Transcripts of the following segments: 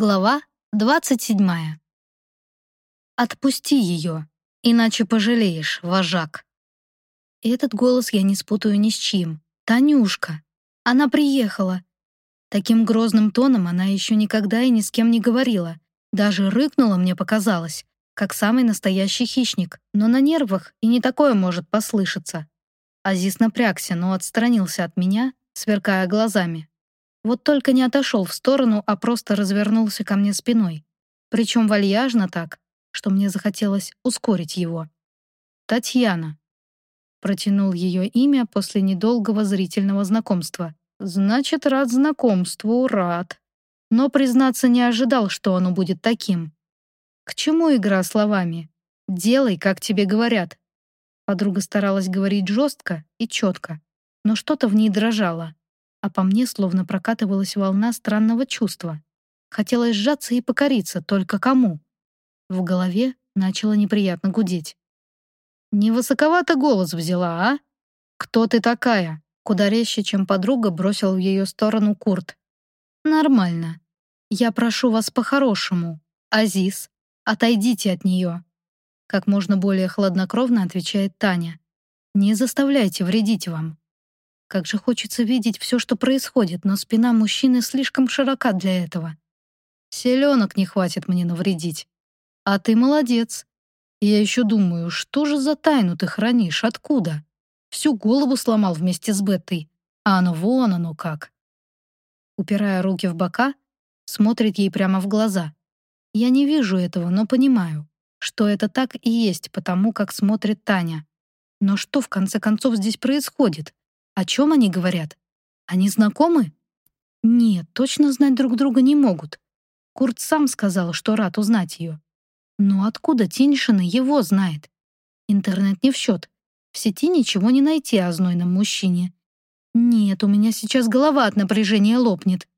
Глава 27. «Отпусти ее, иначе пожалеешь, вожак». Этот голос я не спутаю ни с чьим. Танюшка. Она приехала. Таким грозным тоном она еще никогда и ни с кем не говорила. Даже рыкнула, мне показалось, как самый настоящий хищник. Но на нервах и не такое может послышаться. Азис напрягся, но отстранился от меня, сверкая глазами. Вот только не отошел в сторону, а просто развернулся ко мне спиной. Причем вальяжно так, что мне захотелось ускорить его. «Татьяна», — протянул ее имя после недолгого зрительного знакомства. «Значит, рад знакомству, рад». Но, признаться, не ожидал, что оно будет таким. К чему игра словами? «Делай, как тебе говорят». Подруга старалась говорить жестко и четко, но что-то в ней дрожало а по мне словно прокатывалась волна странного чувства. Хотелось сжаться и покориться, только кому? В голове начало неприятно гудеть. «Не высоковато голос взяла, а? Кто ты такая?» Куда резче, чем подруга, бросил в ее сторону Курт. «Нормально. Я прошу вас по-хорошему. Азиз, отойдите от нее». Как можно более хладнокровно отвечает Таня. «Не заставляйте вредить вам. Как же хочется видеть все, что происходит, но спина мужчины слишком широка для этого. Селенок не хватит мне навредить. А ты молодец. Я еще думаю, что же за тайну ты хранишь, откуда? Всю голову сломал вместе с Беттой. А оно вон оно как. Упирая руки в бока, смотрит ей прямо в глаза. Я не вижу этого, но понимаю, что это так и есть, потому как смотрит Таня. Но что в конце концов здесь происходит? О чем они говорят? Они знакомы? Нет, точно знать друг друга не могут. Курт сам сказал, что рад узнать ее. Но откуда Тиньшина его знает? Интернет не в счет. В сети ничего не найти о знойном мужчине. Нет, у меня сейчас голова от напряжения лопнет.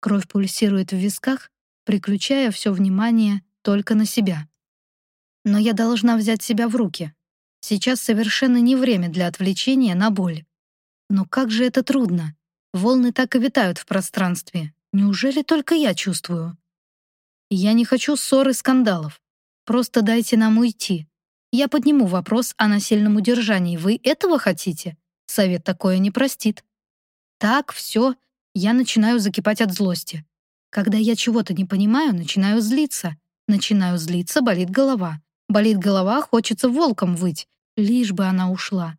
Кровь пульсирует в висках, приключая все внимание только на себя. Но я должна взять себя в руки. Сейчас совершенно не время для отвлечения на боль. Но как же это трудно. Волны так и витают в пространстве. Неужели только я чувствую? Я не хочу ссор и скандалов. Просто дайте нам уйти. Я подниму вопрос о насильном удержании. Вы этого хотите? Совет такое не простит. Так, все, я начинаю закипать от злости. Когда я чего-то не понимаю, начинаю злиться. Начинаю злиться, болит голова. Болит голова, хочется волком выть. Лишь бы она ушла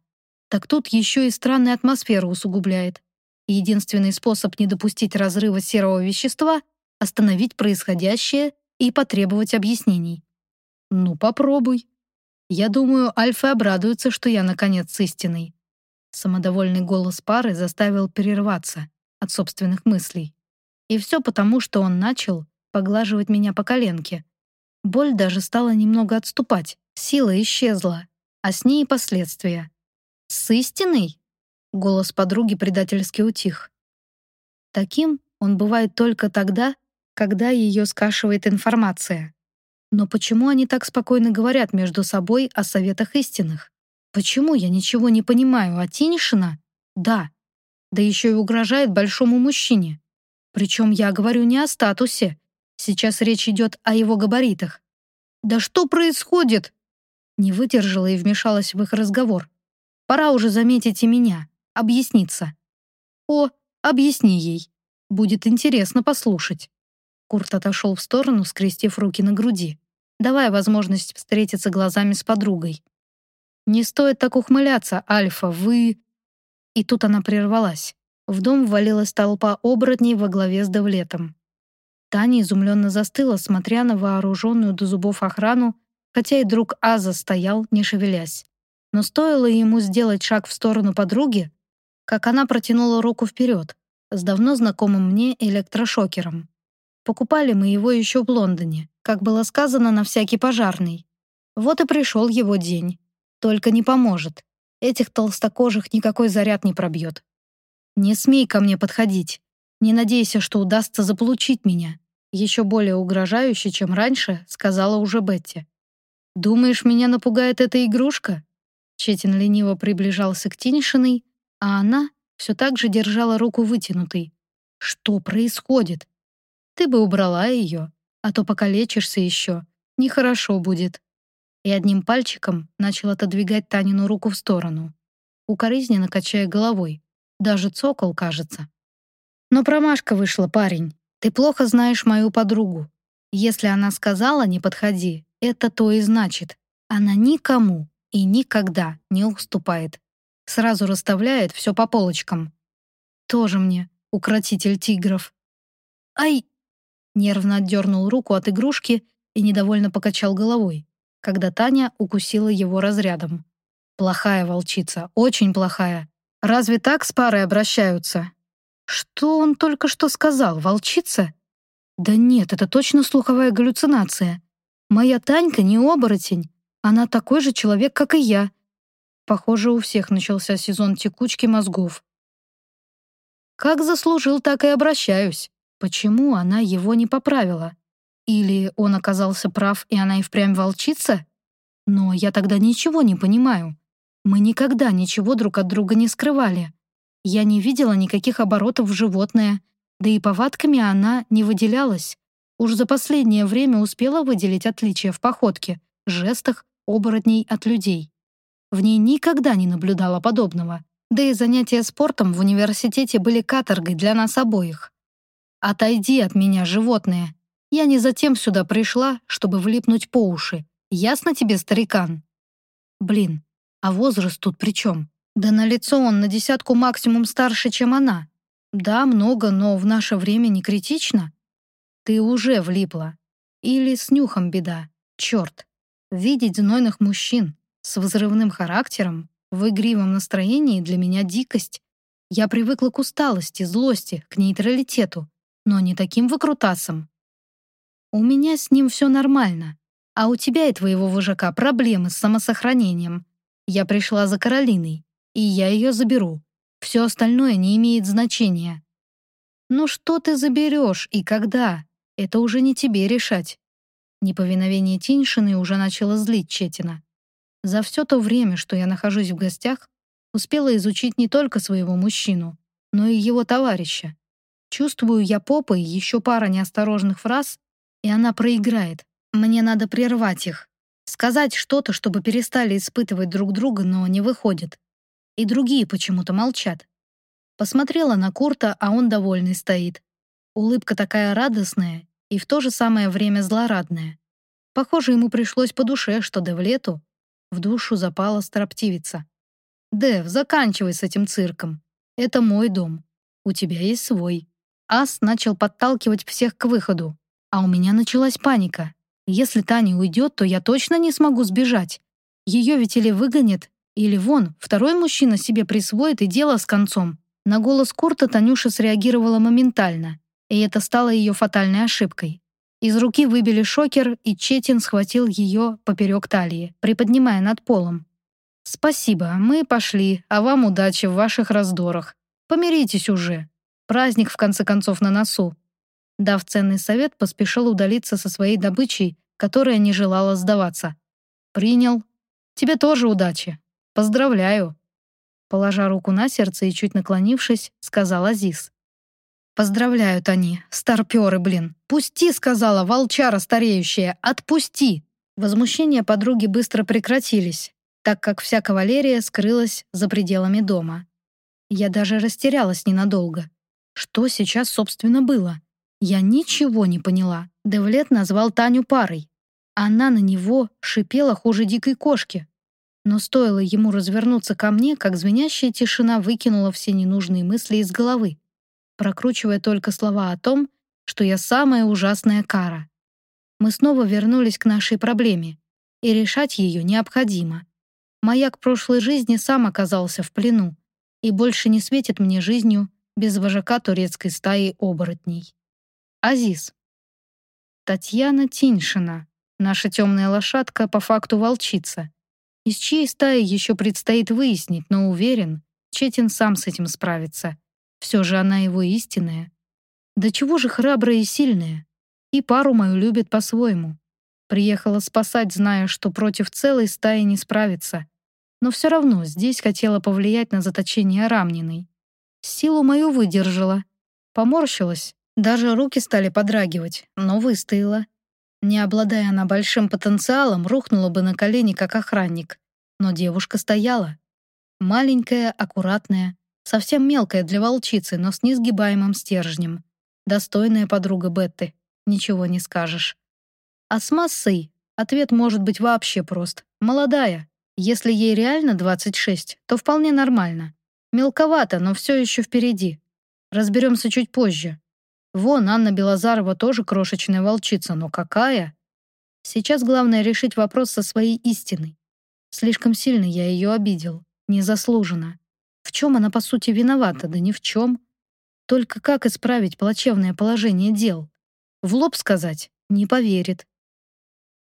так тут еще и странная атмосфера усугубляет. Единственный способ не допустить разрыва серого вещества — остановить происходящее и потребовать объяснений. Ну, попробуй. Я думаю, Альфа обрадуется, что я, наконец, с истиной. Самодовольный голос пары заставил перерваться от собственных мыслей. И все потому, что он начал поглаживать меня по коленке. Боль даже стала немного отступать, сила исчезла, а с ней и последствия. «С истиной?» Голос подруги предательски утих. Таким он бывает только тогда, когда ее скашивает информация. Но почему они так спокойно говорят между собой о советах истинных? Почему я ничего не понимаю, а Тиньшина? Да. Да еще и угрожает большому мужчине. Причем я говорю не о статусе. Сейчас речь идет о его габаритах. «Да что происходит?» Не выдержала и вмешалась в их разговор. Пора уже заметить и меня, объясниться. О, объясни ей. Будет интересно послушать. Курт отошел в сторону, скрестив руки на груди, давая возможность встретиться глазами с подругой. «Не стоит так ухмыляться, Альфа, вы...» И тут она прервалась. В дом ввалилась толпа оборотней во главе с Девлетом. Таня изумленно застыла, смотря на вооруженную до зубов охрану, хотя и друг Аза стоял, не шевелясь. Но стоило ему сделать шаг в сторону подруги, как она протянула руку вперед с давно знакомым мне электрошокером. Покупали мы его еще в Лондоне, как было сказано, на всякий пожарный. Вот и пришел его день. Только не поможет. Этих толстокожих никакой заряд не пробьет. Не смей ко мне подходить. Не надейся, что удастся заполучить меня. Еще более угрожающе, чем раньше, сказала уже Бетти. Думаешь, меня напугает эта игрушка? Четин лениво приближался к Тиньшиной, а она все так же держала руку вытянутой. Что происходит? Ты бы убрала ее, а то покалечишься еще. Нехорошо будет». И одним пальчиком начал отодвигать Танину руку в сторону. Укоризненно качая головой. Даже цокол, кажется. Но промашка вышла, парень. Ты плохо знаешь мою подругу. Если она сказала «не подходи», это то и значит. Она никому и никогда не уступает. Сразу расставляет все по полочкам. Тоже мне укротитель тигров. «Ай!» Нервно отдернул руку от игрушки и недовольно покачал головой, когда Таня укусила его разрядом. «Плохая волчица, очень плохая. Разве так с парой обращаются?» «Что он только что сказал, волчица?» «Да нет, это точно слуховая галлюцинация. Моя Танька не оборотень. Она такой же человек, как и я». Похоже, у всех начался сезон текучки мозгов. Как заслужил, так и обращаюсь. Почему она его не поправила? Или он оказался прав, и она и впрямь волчица? Но я тогда ничего не понимаю. Мы никогда ничего друг от друга не скрывали. Я не видела никаких оборотов в животное, да и повадками она не выделялась. Уж за последнее время успела выделить отличия в походке, жестах, оборотней от людей. В ней никогда не наблюдала подобного. Да и занятия спортом в университете были каторгой для нас обоих. «Отойди от меня, животное. Я не затем сюда пришла, чтобы влипнуть по уши. Ясно тебе, старикан?» «Блин, а возраст тут при чем? Да на лицо он на десятку максимум старше, чем она. Да, много, но в наше время не критично. Ты уже влипла. Или с нюхом беда. Черт. Видеть знойных мужчин с взрывным характером в игривом настроении для меня дикость. Я привыкла к усталости, злости, к нейтралитету, но не таким выкрутасам. У меня с ним все нормально, а у тебя и твоего вожака проблемы с самосохранением. Я пришла за Каролиной и я ее заберу. Все остальное не имеет значения. Ну что ты заберешь и когда? Это уже не тебе решать. Неповиновение Тиньшины уже начало злить Четина. За все то время, что я нахожусь в гостях, успела изучить не только своего мужчину, но и его товарища. Чувствую я попой еще пара неосторожных фраз, и она проиграет. Мне надо прервать их. Сказать что-то, чтобы перестали испытывать друг друга, но не выходит и другие почему-то молчат. Посмотрела на Курта, а он довольный стоит. Улыбка такая радостная и в то же самое время злорадная. Похоже, ему пришлось по душе, что Девлету в душу запала строптивица. «Дев, заканчивай с этим цирком. Это мой дом. У тебя есть свой». Ас начал подталкивать всех к выходу, а у меня началась паника. Если Таня уйдет, то я точно не смогу сбежать. Ее ведь или выгонят, или вон, второй мужчина себе присвоит и дело с концом. На голос Курта Танюша среагировала моментально, и это стало ее фатальной ошибкой. Из руки выбили шокер, и Четин схватил ее поперек талии, приподнимая над полом. «Спасибо, мы пошли, а вам удачи в ваших раздорах. Помиритесь уже. Праздник, в конце концов, на носу». Дав ценный совет, поспешил удалиться со своей добычей, которая не желала сдаваться. «Принял. Тебе тоже удачи. Поздравляю!» Положа руку на сердце и чуть наклонившись, сказал Азиз. «Поздравляют они, старпёры, блин! Пусти!» — сказала волчара стареющая. «Отпусти!» Возмущения подруги быстро прекратились, так как вся кавалерия скрылась за пределами дома. Я даже растерялась ненадолго. Что сейчас, собственно, было? Я ничего не поняла. Девлет назвал Таню парой. Она на него шипела хуже дикой кошки, но стоило ему развернуться ко мне, как звенящая тишина выкинула все ненужные мысли из головы, прокручивая только слова о том, что я самая ужасная кара. Мы снова вернулись к нашей проблеме, и решать ее необходимо. Маяк прошлой жизни сам оказался в плену и больше не светит мне жизнью без вожака турецкой стаи оборотней. Азиз. Татьяна Тиньшина, наша темная лошадка, по факту волчица — из чьей стаи еще предстоит выяснить, но уверен, Четин сам с этим справится. Все же она его истинная. Да чего же храбрая и сильная? И пару мою любит по-своему. Приехала спасать, зная, что против целой стаи не справится. Но все равно здесь хотела повлиять на заточение Рамниной. Силу мою выдержала. Поморщилась, Даже руки стали подрагивать, но выстояла. Не обладая она большим потенциалом, рухнула бы на колени, как охранник. Но девушка стояла. Маленькая, аккуратная, совсем мелкая для волчицы, но с несгибаемым стержнем. Достойная подруга Бетты, ничего не скажешь. А с массой ответ может быть вообще прост. Молодая. Если ей реально 26, то вполне нормально. Мелковато, но все еще впереди. Разберемся чуть позже. Вон, Анна Белозарова тоже крошечная волчица, но какая? Сейчас главное решить вопрос со своей истиной. Слишком сильно я ее обидел. Незаслуженно. Чем она, по сути, виновата? Да ни в чем. Только как исправить плачевное положение дел? В лоб сказать? Не поверит.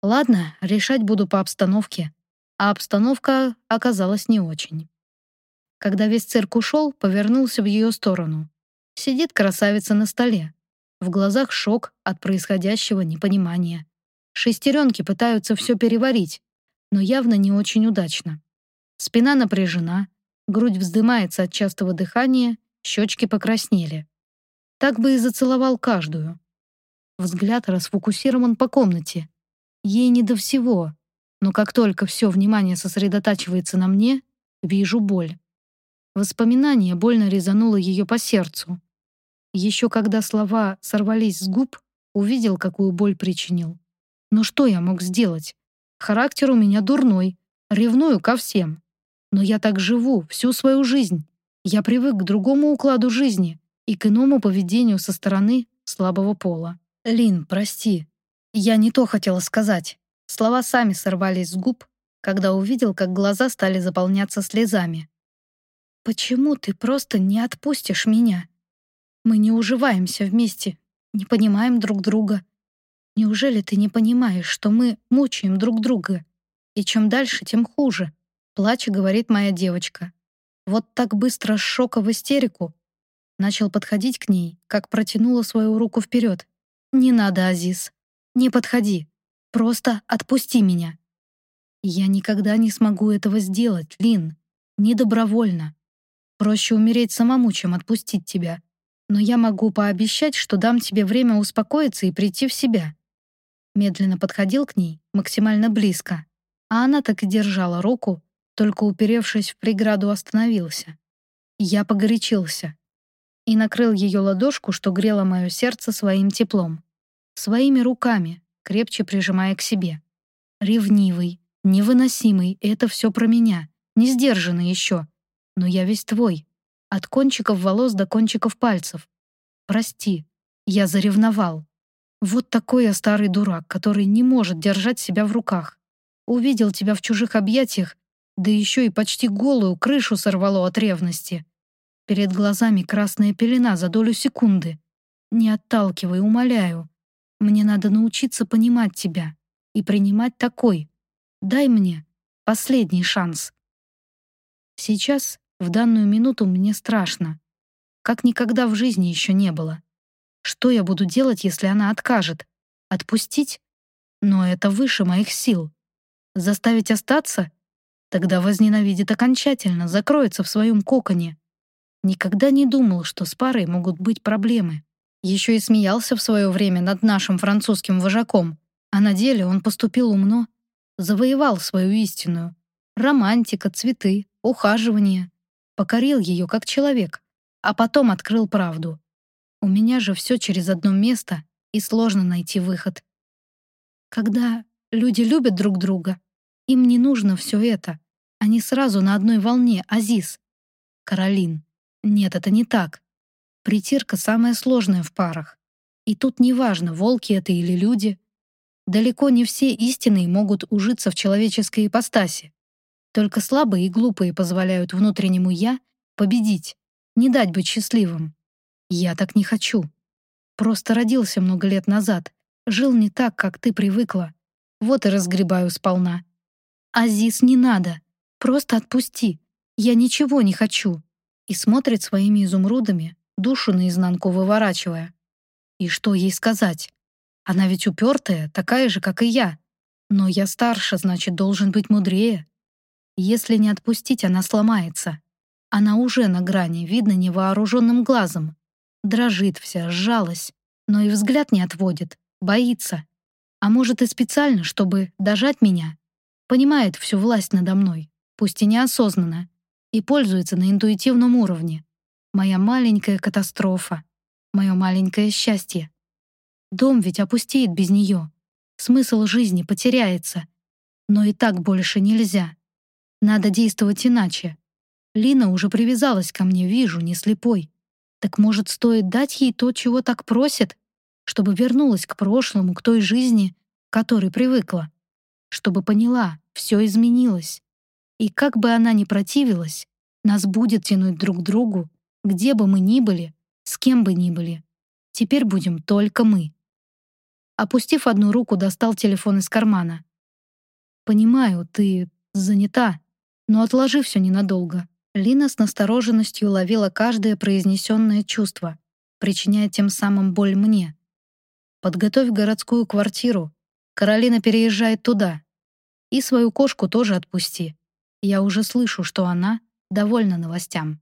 Ладно, решать буду по обстановке. А обстановка оказалась не очень. Когда весь цирк ушел, повернулся в ее сторону. Сидит красавица на столе. В глазах шок от происходящего непонимания. Шестеренки пытаются все переварить, но явно не очень удачно. Спина напряжена, грудь вздымается от частого дыхания, щечки покраснели. Так бы и зацеловал каждую. Взгляд расфокусирован по комнате. Ей не до всего, но как только все внимание сосредотачивается на мне, вижу боль. Воспоминание больно резануло ее по сердцу. Еще когда слова сорвались с губ, увидел, какую боль причинил. Но что я мог сделать? Характер у меня дурной, ревную ко всем. Но я так живу всю свою жизнь. Я привык к другому укладу жизни и к иному поведению со стороны слабого пола. «Лин, прости. Я не то хотела сказать». Слова сами сорвались с губ, когда увидел, как глаза стали заполняться слезами. «Почему ты просто не отпустишь меня?» Мы не уживаемся вместе, не понимаем друг друга. Неужели ты не понимаешь, что мы мучаем друг друга? И чем дальше, тем хуже. Плача, говорит моя девочка. Вот так быстро с шока в истерику. Начал подходить к ней, как протянула свою руку вперед. «Не надо, Азиз. Не подходи. Просто отпусти меня». «Я никогда не смогу этого сделать, Лин. Не добровольно. Проще умереть самому, чем отпустить тебя но я могу пообещать, что дам тебе время успокоиться и прийти в себя». Медленно подходил к ней, максимально близко, а она так и держала руку, только уперевшись в преграду остановился. Я погорячился и накрыл ее ладошку, что грело мое сердце своим теплом. Своими руками, крепче прижимая к себе. Ревнивый, невыносимый — это все про меня, не сдержанный еще. Но я весь твой, от кончиков волос до кончиков пальцев. Прости, я заревновал. Вот такой я старый дурак, который не может держать себя в руках. Увидел тебя в чужих объятиях, да еще и почти голую крышу сорвало от ревности. Перед глазами красная пелена за долю секунды. Не отталкивай, умоляю. Мне надо научиться понимать тебя и принимать такой. Дай мне последний шанс. Сейчас в данную минуту мне страшно. Как никогда в жизни еще не было. Что я буду делать, если она откажет? Отпустить? Но это выше моих сил. Заставить остаться? Тогда возненавидит окончательно, закроется в своем коконе. Никогда не думал, что с парой могут быть проблемы. Еще и смеялся в свое время над нашим французским вожаком. А на деле он поступил умно, завоевал свою истинную. Романтика, цветы, ухаживание покорил ее как человек, а потом открыл правду. У меня же все через одно место, и сложно найти выход. Когда люди любят друг друга, им не нужно все это. Они сразу на одной волне, Азиз. Каролин. Нет, это не так. Притирка самая сложная в парах. И тут неважно, волки это или люди. Далеко не все истинные могут ужиться в человеческой ипостаси. Только слабые и глупые позволяют внутреннему «я» победить, не дать быть счастливым. Я так не хочу. Просто родился много лет назад, жил не так, как ты привыкла. Вот и разгребаю сполна. Азиз, не надо. Просто отпусти. Я ничего не хочу. И смотрит своими изумрудами, душу наизнанку выворачивая. И что ей сказать? Она ведь упертая, такая же, как и я. Но я старше, значит, должен быть мудрее. Если не отпустить, она сломается. Она уже на грани, видно невооруженным глазом. Дрожит вся, сжалась. но и взгляд не отводит, боится. А может и специально, чтобы дожать меня. Понимает всю власть надо мной, пусть и неосознанно, и пользуется на интуитивном уровне. Моя маленькая катастрофа, мое маленькое счастье. Дом ведь опустеет без нее. Смысл жизни потеряется. Но и так больше нельзя. Надо действовать иначе. Лина уже привязалась ко мне, вижу, не слепой. Так может, стоит дать ей то, чего так просит? Чтобы вернулась к прошлому, к той жизни, к которой привыкла. Чтобы поняла, все изменилось. И как бы она ни противилась, нас будет тянуть друг к другу, где бы мы ни были, с кем бы ни были. Теперь будем только мы. Опустив одну руку, достал телефон из кармана. «Понимаю, ты занята, но отложи все ненадолго». Лина с настороженностью ловила каждое произнесенное чувство, причиняя тем самым боль мне. «Подготовь городскую квартиру. Каролина переезжает туда. И свою кошку тоже отпусти. Я уже слышу, что она довольна новостям».